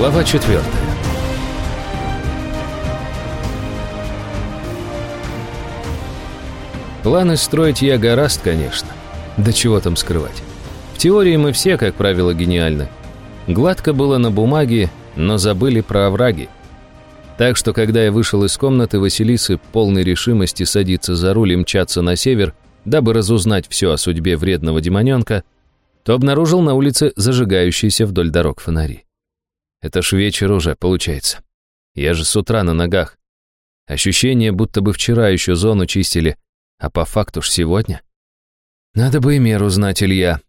Глава четвертая. Планы строить я гораст, конечно. Да чего там скрывать. В теории мы все, как правило, гениальны. Гладко было на бумаге, но забыли про овраги. Так что, когда я вышел из комнаты Василисы, полной решимости садиться за руль и мчаться на север, дабы разузнать все о судьбе вредного демоненка, то обнаружил на улице зажигающиеся вдоль дорог фонари. Это ж вечер уже, получается. Я же с утра на ногах. Ощущение, будто бы вчера еще зону чистили, а по факту ж сегодня. Надо бы и меру знать, Илья.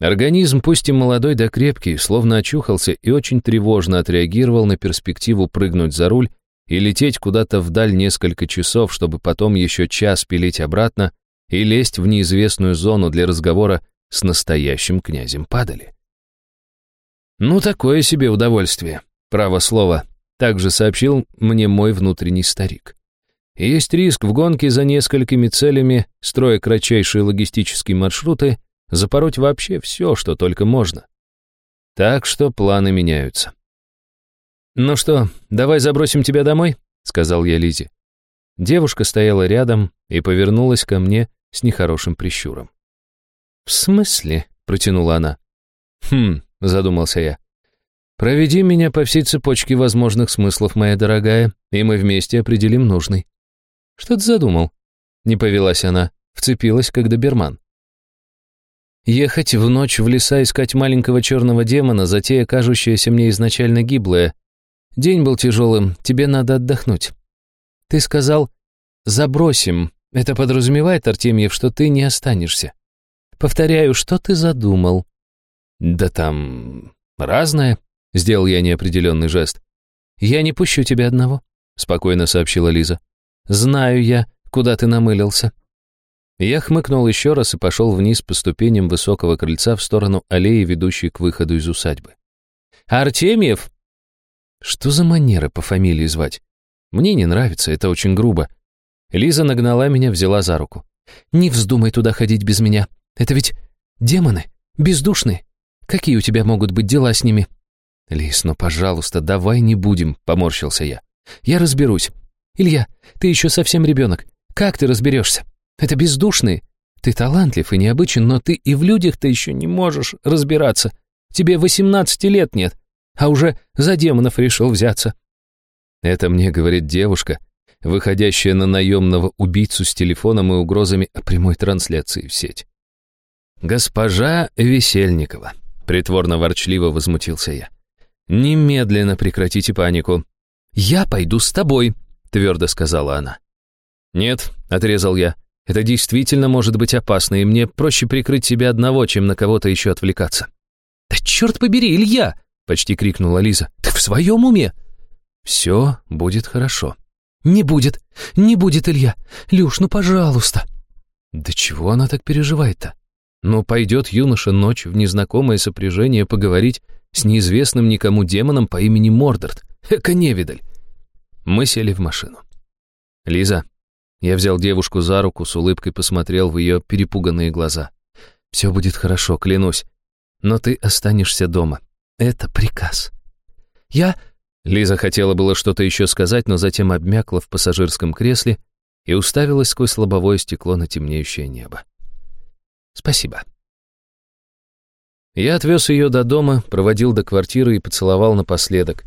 Организм, пусть и молодой да крепкий, словно очухался и очень тревожно отреагировал на перспективу прыгнуть за руль и лететь куда-то вдаль несколько часов, чтобы потом еще час пилить обратно и лезть в неизвестную зону для разговора с настоящим князем падали. Ну, такое себе удовольствие, право слово, также сообщил мне мой внутренний старик. Есть риск в гонке за несколькими целями, строя кратчайшие логистические маршруты, запороть вообще все, что только можно. Так что планы меняются. «Ну что, давай забросим тебя домой?» — сказал я Лизе. Девушка стояла рядом и повернулась ко мне с нехорошим прищуром. «В смысле?» — протянула она. «Хм», — задумался я. «Проведи меня по всей цепочке возможных смыслов, моя дорогая, и мы вместе определим нужный». «Что ты задумал?» Не повелась она, вцепилась, как доберман. Ехать в ночь в леса искать маленького черного демона, затея, кажущаяся мне изначально гиблая. День был тяжелым, тебе надо отдохнуть. Ты сказал «забросим». Это подразумевает, Артемьев, что ты не останешься. Повторяю, что ты задумал?» «Да там... разное», — сделал я неопределенный жест. «Я не пущу тебя одного», — спокойно сообщила Лиза. «Знаю я, куда ты намылился». Я хмыкнул еще раз и пошел вниз по ступеням высокого крыльца в сторону аллеи, ведущей к выходу из усадьбы. «Артемьев!» Что за манера по фамилии звать? Мне не нравится, это очень грубо. Лиза нагнала меня, взяла за руку. «Не вздумай туда ходить без меня. Это ведь демоны, бездушные. Какие у тебя могут быть дела с ними?» «Лис, ну, пожалуйста, давай не будем», — поморщился я. «Я разберусь. Илья, ты еще совсем ребенок. Как ты разберешься? Это бездушные. Ты талантлив и необычен, но ты и в людях-то еще не можешь разбираться. Тебе восемнадцати лет нет, а уже за демонов решил взяться». Это мне говорит девушка, выходящая на наемного убийцу с телефоном и угрозами о прямой трансляции в сеть. «Госпожа Весельникова», — притворно-ворчливо возмутился я. «Немедленно прекратите панику». «Я пойду с тобой», — твердо сказала она. «Нет», — отрезал я, — «это действительно может быть опасно, и мне проще прикрыть себя одного, чем на кого-то еще отвлекаться». «Да черт побери, Илья!» — почти крикнула Лиза. «Ты в своем уме?» «Все будет хорошо». «Не будет, не будет, Илья. Люш, ну пожалуйста». «Да чего она так переживает-то?» Но пойдет юноша ночью в незнакомое сопряжение поговорить с неизвестным никому демоном по имени Мордорт. Эка невидаль. Мы сели в машину. «Лиза». Я взял девушку за руку, с улыбкой посмотрел в ее перепуганные глаза. «Все будет хорошо, клянусь. Но ты останешься дома. Это приказ». «Я...» Лиза хотела было что-то еще сказать, но затем обмякла в пассажирском кресле и уставилась сквозь лобовое стекло на темнеющее небо. Спасибо. Я отвез ее до дома, проводил до квартиры и поцеловал напоследок.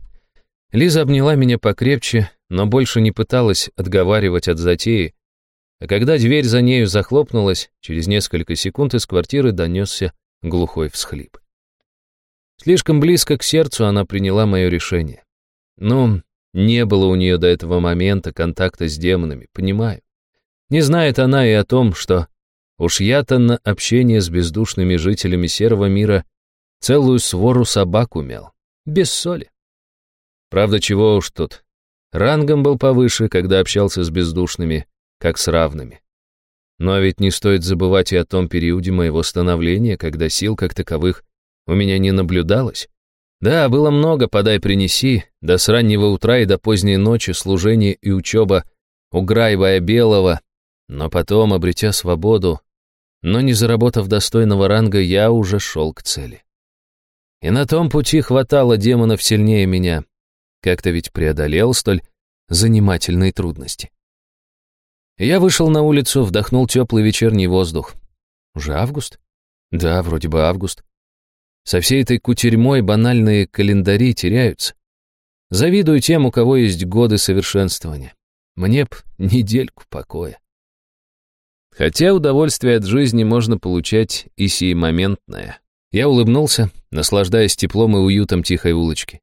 Лиза обняла меня покрепче, но больше не пыталась отговаривать от затеи. А когда дверь за нею захлопнулась, через несколько секунд из квартиры донесся глухой всхлип. Слишком близко к сердцу она приняла мое решение. Ну, не было у нее до этого момента контакта с демонами, понимаю. Не знает она и о том, что Уж я-то на общение с бездушными жителями серого мира целую свору собак умел. Без соли. Правда, чего уж тут. Рангом был повыше, когда общался с бездушными, как с равными. Но ведь не стоит забывать и о том периоде моего становления, когда сил как таковых у меня не наблюдалось. Да, было много «подай-принеси», до с раннего утра и до поздней ночи служение и учеба у Грайвая Белого, но потом, обретя свободу, но не заработав достойного ранга, я уже шел к цели. И на том пути хватало демонов сильнее меня. Как-то ведь преодолел столь занимательные трудности. Я вышел на улицу, вдохнул теплый вечерний воздух. Уже август? Да, вроде бы август. Со всей этой кутерьмой банальные календари теряются. Завидую тем, у кого есть годы совершенствования. Мне б недельку покоя. Хотя удовольствие от жизни можно получать и сиюмоментное. Я улыбнулся, наслаждаясь теплом и уютом тихой улочки.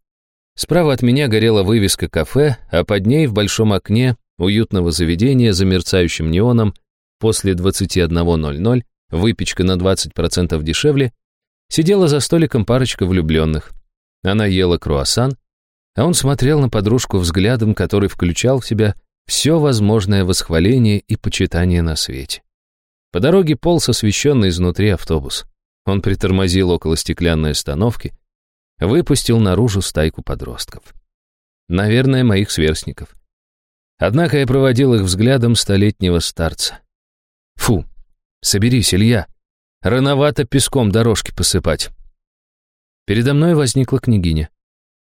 Справа от меня горела вывеска кафе, а под ней в большом окне уютного заведения за мерцающим неоном после 21.00 выпечка на 20% дешевле, сидела за столиком парочка влюбленных. Она ела круассан, а он смотрел на подружку взглядом, который включал в себя все возможное восхваление и почитание на свете. По дороге полз освещенный изнутри автобус. Он притормозил около стеклянной остановки, выпустил наружу стайку подростков. Наверное, моих сверстников. Однако я проводил их взглядом столетнего старца. Фу, соберись, Илья. Рановато песком дорожки посыпать. Передо мной возникла княгиня.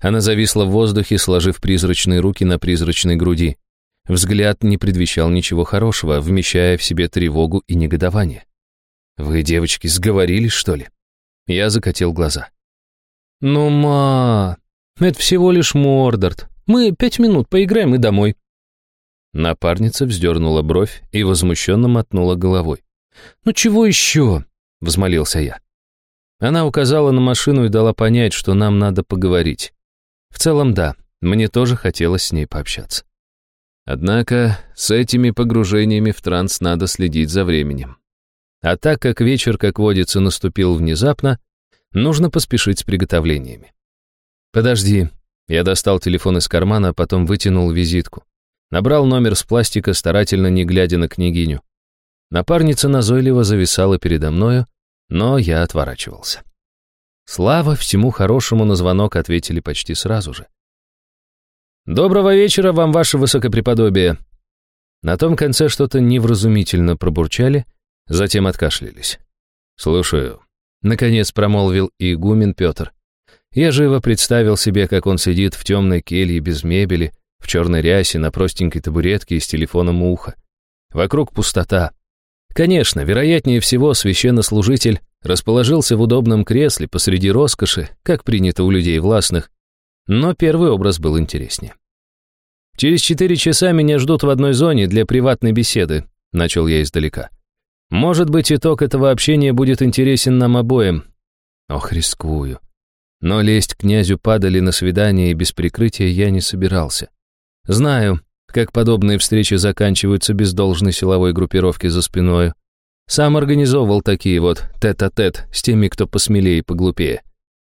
Она зависла в воздухе, сложив призрачные руки на призрачной груди. Взгляд не предвещал ничего хорошего, вмещая в себе тревогу и негодование. «Вы, девочки, сговорились, что ли?» Я закатил глаза. «Ну, ма, это всего лишь Мордорт. Мы пять минут поиграем и домой». Напарница вздернула бровь и возмущенно мотнула головой. «Ну чего еще?» — взмолился я. Она указала на машину и дала понять, что нам надо поговорить. В целом, да, мне тоже хотелось с ней пообщаться. Однако с этими погружениями в транс надо следить за временем. А так как вечер, как водится, наступил внезапно, нужно поспешить с приготовлениями. «Подожди». Я достал телефон из кармана, а потом вытянул визитку. Набрал номер с пластика, старательно не глядя на княгиню. Напарница назойливо зависала передо мною, но я отворачивался. Слава всему хорошему на звонок ответили почти сразу же. «Доброго вечера вам, ваше высокопреподобие!» На том конце что-то невразумительно пробурчали, затем откашлялись. «Слушаю», — наконец промолвил игумен Петр. Я живо представил себе, как он сидит в темной келье без мебели, в черной рясе, на простенькой табуретке и с телефоном у уха. Вокруг пустота. Конечно, вероятнее всего, священнослужитель расположился в удобном кресле посреди роскоши, как принято у людей властных, но первый образ был интереснее. «Через четыре часа меня ждут в одной зоне для приватной беседы», — начал я издалека. «Может быть, итог этого общения будет интересен нам обоим». Ох, рискую. Но лезть князю падали на свидание и без прикрытия я не собирался. Знаю, как подобные встречи заканчиваются без должной силовой группировки за спиною. Сам организовывал такие вот тет-а-тет -тет с теми, кто посмелее и поглупее.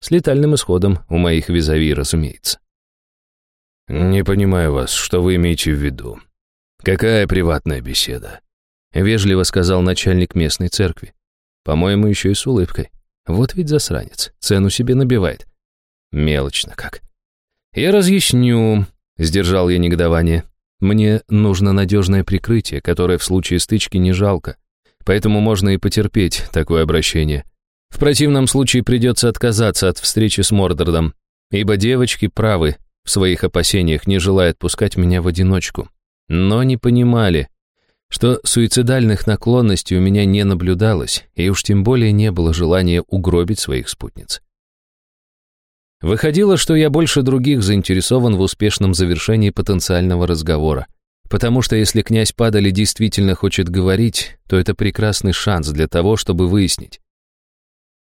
С летальным исходом у моих визави, разумеется. «Не понимаю вас, что вы имеете в виду. Какая приватная беседа?» Вежливо сказал начальник местной церкви. По-моему, еще и с улыбкой. Вот ведь засранец, цену себе набивает. Мелочно как. «Я разъясню», — сдержал я негодование. «Мне нужно надежное прикрытие, которое в случае стычки не жалко. Поэтому можно и потерпеть такое обращение. В противном случае придется отказаться от встречи с Мордордом, ибо девочки правы в своих опасениях, не желая отпускать меня в одиночку. Но не понимали, что суицидальных наклонностей у меня не наблюдалось, и уж тем более не было желания угробить своих спутниц. Выходило, что я больше других заинтересован в успешном завершении потенциального разговора, потому что если князь Падали действительно хочет говорить, то это прекрасный шанс для того, чтобы выяснить,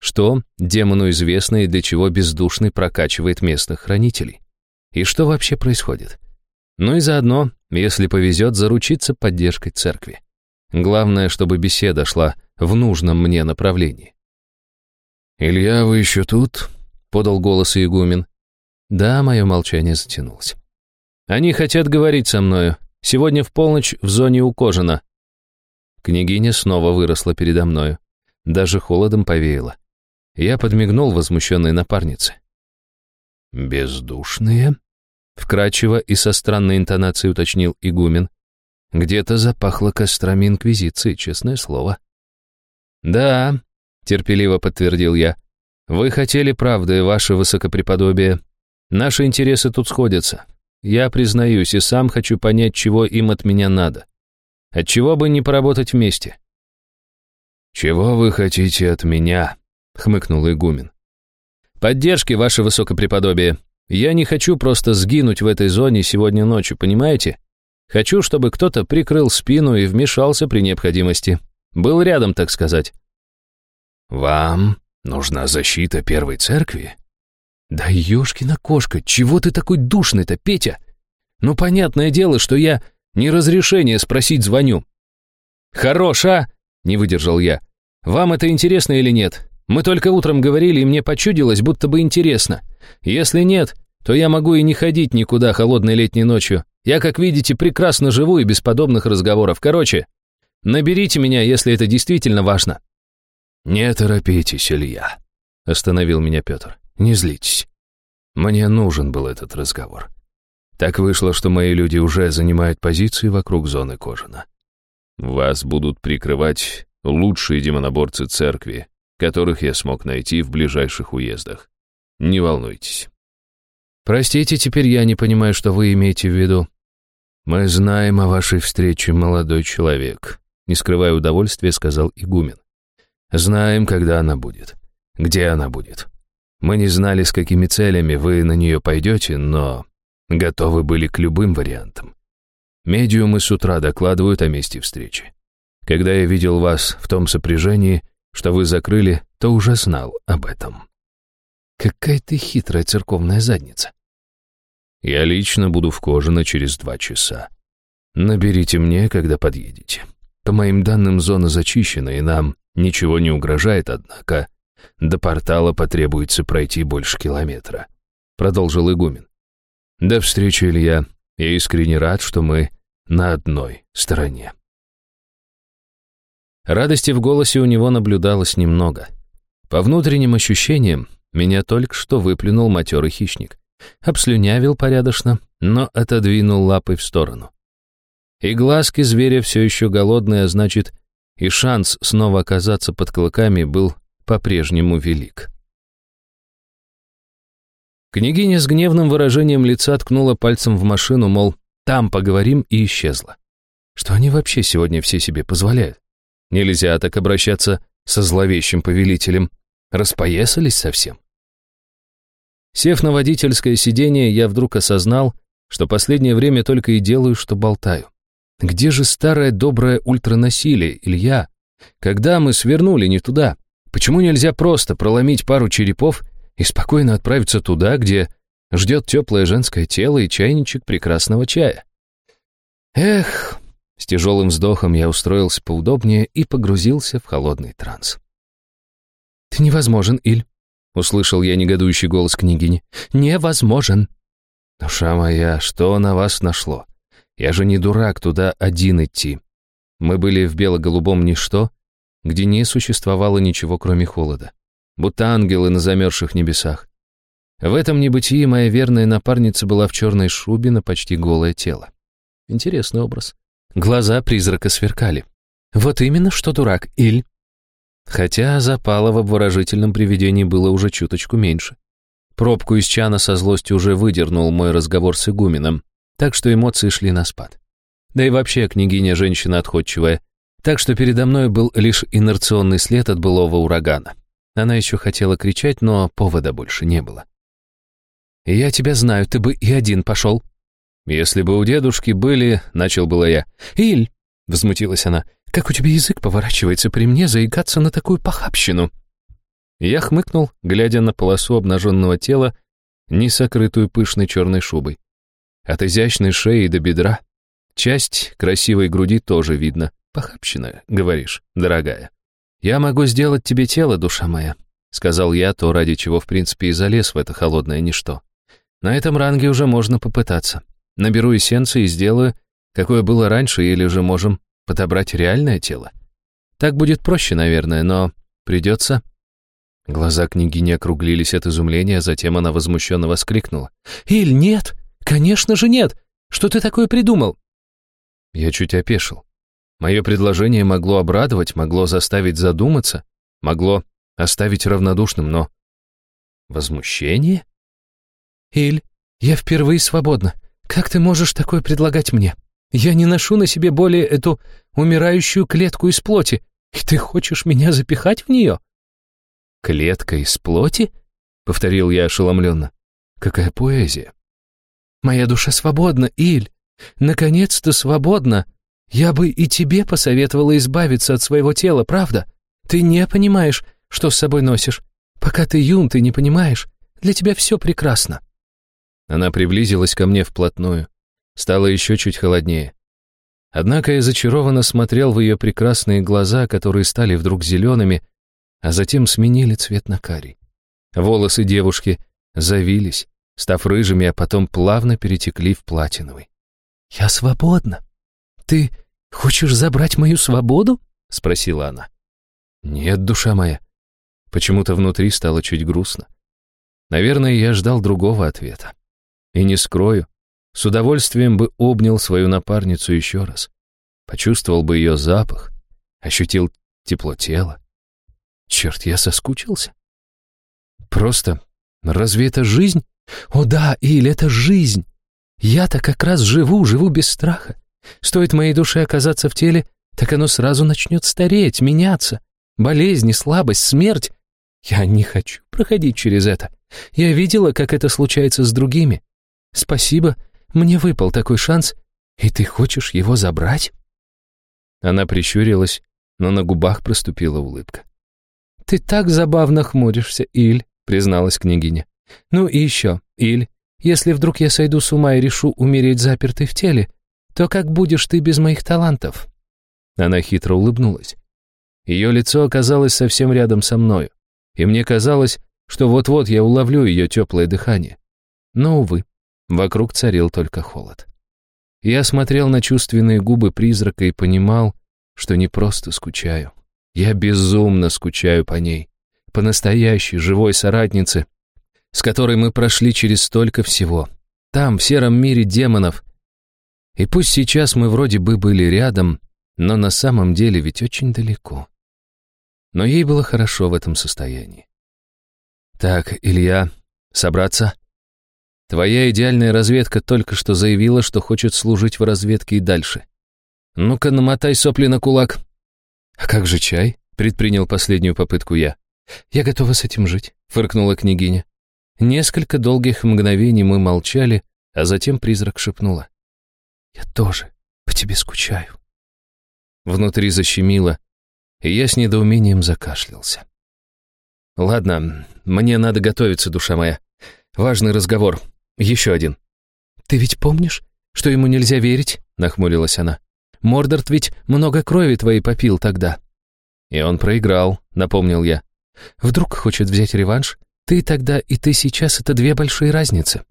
что демону известно и для чего бездушный прокачивает местных хранителей? И что вообще происходит? Ну и заодно, если повезет, заручиться поддержкой церкви. Главное, чтобы беседа шла в нужном мне направлении. «Илья, вы еще тут?» — подал голос игумен. Да, мое молчание затянулось. «Они хотят говорить со мною. Сегодня в полночь в зоне у Кожина». Княгиня снова выросла передо мною. Даже холодом повеяло. Я подмигнул возмущенной напарнице. «Бездушные?» — вкрадчиво и со странной интонацией уточнил игумен. Где-то запахло кострами Инквизиции, честное слово. «Да», — терпеливо подтвердил я. Вы хотели правды, ваше высокопреподобие. Наши интересы тут сходятся. Я признаюсь и сам хочу понять, чего им от меня надо. Отчего бы не поработать вместе?» «Чего вы хотите от меня?» — хмыкнул игумен. «Поддержки, ваше высокопреподобие. Я не хочу просто сгинуть в этой зоне сегодня ночью, понимаете? Хочу, чтобы кто-то прикрыл спину и вмешался при необходимости. Был рядом, так сказать». «Вам нужна защита первой церкви?» «Да ёшкина кошка, чего ты такой душный-то, Петя? Ну, понятное дело, что я не разрешение спросить звоню». «Хорош, а?» — не выдержал я. «Вам это интересно или нет? Мы только утром говорили, и мне почудилось, будто бы интересно. Если нет, то я могу и не ходить никуда холодной летней ночью. Я, как видите, прекрасно живу и без подобных разговоров. Короче, наберите меня, если это действительно важно». «Не торопитесь, Илья», — остановил меня Петр. «Не злитесь. Мне нужен был этот разговор. Так вышло, что мои люди уже занимают позиции вокруг зоны Кожина. Вас будут прикрывать лучшие демоноборцы церкви, которых я смог найти в ближайших уездах. Не волнуйтесь. Простите, теперь я не понимаю, что вы имеете в виду. Мы знаем о вашей встрече, молодой человек, не скрывая удовольствия, сказал игумен. Знаем, когда она будет, где она будет. Мы не знали, с какими целями вы на нее пойдете, но готовы были к любым вариантам. Медиумы с утра докладывают о месте встречи. Когда я видел вас в том сопряжении, что вы закрыли, то уже знал об этом. Какая ты хитрая церковная задница. Я лично буду в Кожино через два часа. Наберите мне, когда подъедете. По моим данным, зона зачищена, и нам ничего не угрожает, однако до портала потребуется пройти больше километра. Продолжил игумен. До встречи, Илья. Я искренне рад, что мы на одной стороне. Радости в голосе у него наблюдалось немного. По внутренним ощущениям, меня только что выплюнул матерый хищник. Обслюнявил порядочно, но отодвинул лапой в сторону. И глазки зверя все еще голодные, а значит, и шанс снова оказаться под клыками был по-прежнему велик. Княгиня с гневным выражением лица ткнула пальцем в машину, мол, там поговорим, и исчезла. Что они вообще сегодня все себе позволяют? Нельзя так обращаться со зловещим повелителем. Распоясались совсем. Сев на водительское сиденье, я вдруг осознал, что последнее время только и делаю, что болтаю. Где же старое доброе ультранасилие, Илья? Когда мы свернули не туда? Почему нельзя просто проломить пару черепов и спокойно отправиться туда, где ждет теплое женское тело и чайничек прекрасного чая? Эх, с тяжелым вздохом я устроился поудобнее и погрузился в холодный транс. «Ты невозможен, Иль», — услышал я негодующий голос княгини. «Невозможен». «Душа моя, что на вас нашло? Я же не дурак туда один идти. Мы были в бело-голубом ничто, где не существовало ничего, кроме холода. Будто ангелы на замерзших небесах. В этом небытии моя верная напарница была в черной шубе на почти голое тело. Интересный образ. Глаза призрака сверкали. Вот именно что дурак, Иль. Хотя запала в обворожительном привидении было уже чуточку меньше. Пробку из чана со злостью уже выдернул мой разговор с игуменом, так что эмоции шли на спад. Да и вообще княгиня женщина отходчивая, так что передо мной был лишь инерционный след от былого урагана. Она еще хотела кричать, но повода больше не было. «Я тебя знаю, ты бы и один пошел», «Если бы у дедушки были...» — начал было я. «Иль!» — возмутилась она. «Как у тебя язык поворачивается при мне заикаться на такую похабщину?» Я хмыкнул, глядя на полосу обнаженного тела, не сокрытую пышной черной шубой. От изящной шеи до бедра. Часть красивой груди тоже видно. Похабщина, говоришь, дорогая. «Я могу сделать тебе тело, душа моя», — сказал я, то ради чего, в принципе, и залез в это холодное ничто. На этом ранге уже можно попытаться. Наберу эссенции и сделаю, какое было раньше, или же можем подобрать реальное тело. Так будет проще, наверное, но придется...» Глаза княгини округлились от изумления, затем она возмущенно воскликнула. «Иль, нет! Конечно же нет! Что ты такое придумал?» Я чуть опешил. Мое предложение могло обрадовать, могло заставить задуматься, могло оставить равнодушным, но Возмущение? Иль, я впервые свободна. Как ты можешь такое предлагать мне? Я не ношу на себе более эту умирающую клетку из плоти, и ты хочешь меня запихать в нее? Клетка из плоти? Повторил я ошеломленно. Какая поэзия. Моя душа свободна, Иль. Наконец-то свободна. Я бы и тебе посоветовала избавиться от своего тела, правда? Ты не понимаешь, что с собой носишь. Пока ты юн, ты не понимаешь. Для тебя все прекрасно. Она приблизилась ко мне вплотную. Стало еще чуть холоднее. Однако я зачарованно смотрел в ее прекрасные глаза, которые стали вдруг зелеными, а затем сменили цвет на карий. Волосы девушки завились, став рыжими, а потом плавно перетекли в платиновый. «Я свободна. Ты хочешь забрать мою свободу?» — спросила она. «Нет, душа моя». Почему-то внутри стало чуть грустно. Наверное, я ждал другого ответа. И не скрою, с удовольствием бы обнял свою напарницу еще раз. Почувствовал бы ее запах, ощутил тепло тела. Черт, я соскучился. Просто, разве это жизнь? О да, Иль, это жизнь. Я-то как раз живу, живу без страха. Стоит моей душе оказаться в теле, так оно сразу начнет стареть, меняться. Болезни, слабость, смерть. Я не хочу проходить через это. Я видела, как это случается с другими. Спасибо, мне выпал такой шанс, и ты хочешь его забрать?» Она прищурилась, но на губах проступила улыбка. «Ты так забавно хмуришься, Иль», — призналась княгиня. «Ну и еще, Иль, если вдруг я сойду с ума и решу умереть запертой в теле, то как будешь ты без моих талантов?» Она хитро улыбнулась. Ее лицо оказалось совсем рядом со мною, и мне казалось, что вот-вот я уловлю ее теплое дыхание. Но, увы, вокруг царил только холод. Я смотрел на чувственные губы призрака и понимал, что не просто скучаю. Я безумно скучаю по ней, по настоящей живой соратнице, с которой мы прошли через столько всего. Там, в сером мире демонов. И пусть сейчас мы вроде бы были рядом, но на самом деле ведь очень далеко. Но ей было хорошо в этом состоянии. «Так, Илья, собраться?» «Твоя идеальная разведка только что заявила, что хочет служить в разведке и дальше. Ну-ка, намотай сопли на кулак». «А как же чай?» — предпринял последнюю попытку я. «Я готова с этим жить», — фыркнула княгиня. Несколько долгих мгновений мы молчали, а затем призрак шепнула. «Я тоже по тебе скучаю». Внутри защемило, и я с недоумением закашлялся. «Ладно, мне надо готовиться, душа моя. Важный разговор. Еще один». «Ты ведь помнишь, что ему нельзя верить?» — нахмурилась она. «Мордорт ведь много крови твоей попил тогда». «И он проиграл», — напомнил я. «Вдруг хочет взять реванш? Ты тогда и ты сейчас — это две большие разницы».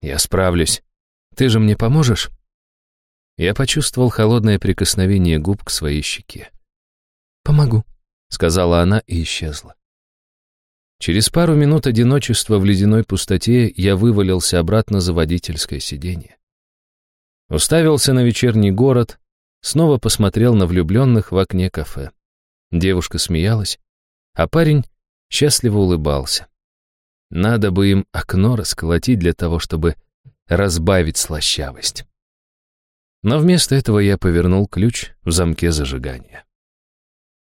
«Я справлюсь. Ты же мне поможешь?» Я почувствовал холодное прикосновение губ к своей щеке. «Помогу», — сказала она и исчезла. Через пару минут одиночества в ледяной пустоте я вывалился обратно за водительское сиденье. Уставился на вечерний город, снова посмотрел на влюбленных в окне кафе. Девушка смеялась, а парень счастливо улыбался. Надо бы им окно расколотить для того, чтобы разбавить слащавость. Но вместо этого я повернул ключ в замке зажигания.